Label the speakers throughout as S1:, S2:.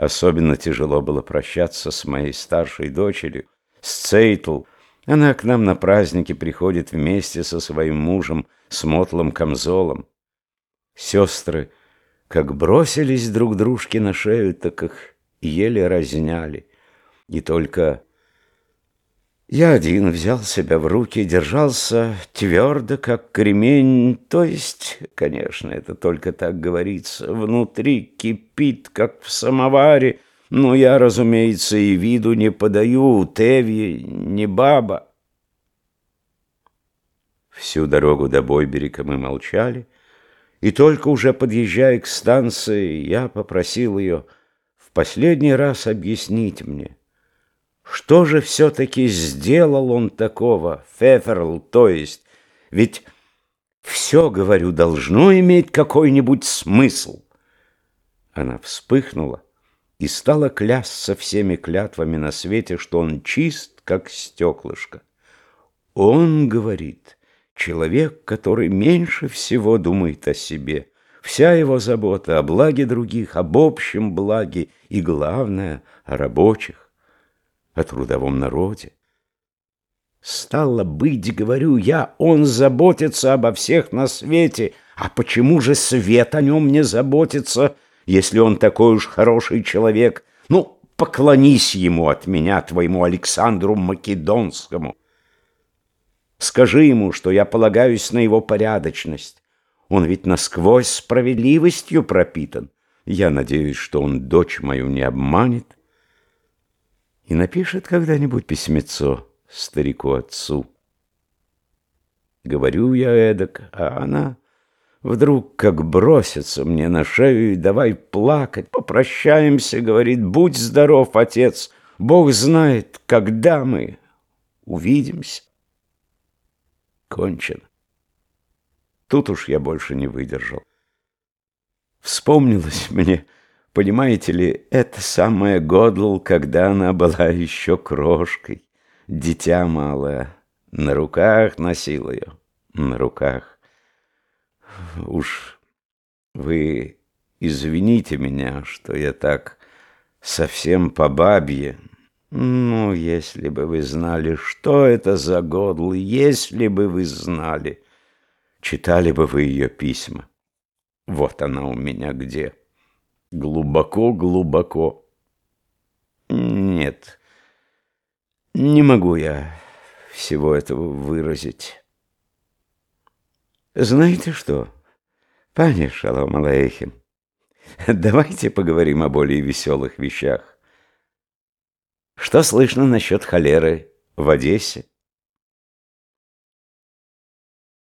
S1: Особенно тяжело было прощаться с моей старшей дочерью, с Цейтл. Она к нам на праздники приходит вместе со своим мужем, с мотлом Камзолом. Сестры как бросились друг дружке на шею, так их еле разняли. И только я один взял себя в руки, держался твердо, как кремень, то есть, конечно, это только так говорится, внутри кипит, как в самоваре, но я, разумеется, и виду не подаю, Теви, не баба. Всю дорогу до Бойберика мы молчали, и только уже подъезжая к станции, я попросил ее в последний раз объяснить мне, что же все-таки сделал он такого, Феферл, то есть? Ведь все, говорю, должно иметь какой-нибудь смысл. Она вспыхнула и стала клясться всеми клятвами на свете, что он чист, как стеклышко. Он, говорит, человек, который меньше всего думает о себе. Вся его забота о благе других, об общем благе и, главное, о рабочих о трудовом народе. Стало быть, говорю я, он заботится обо всех на свете, а почему же свет о нем не заботится, если он такой уж хороший человек? Ну, поклонись ему от меня, твоему Александру Македонскому. Скажи ему, что я полагаюсь на его порядочность. Он ведь насквозь справедливостью пропитан. Я надеюсь, что он дочь мою не обманет и напишет когда-нибудь письмецо старику-отцу. Говорю я эдак, а она вдруг как бросится мне на шею и давай плакать. Попрощаемся, говорит, будь здоров, отец, Бог знает, когда мы увидимся. Кончено. Тут уж я больше не выдержал. Вспомнилось мне... Понимаете ли, это самая Годл, когда она была еще крошкой, дитя малое. На руках носил ее, на руках. Уж вы извините меня, что я так совсем по бабье. Ну, если бы вы знали, что это за Годл, если бы вы знали, читали бы вы ее письма. Вот она у меня где. Глубоко-глубоко. Нет, не могу я всего этого выразить. Знаете что, пане Шалом Алейхим, давайте поговорим о более веселых вещах. Что слышно насчет холеры в Одессе?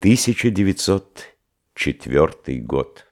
S1: 1904 год.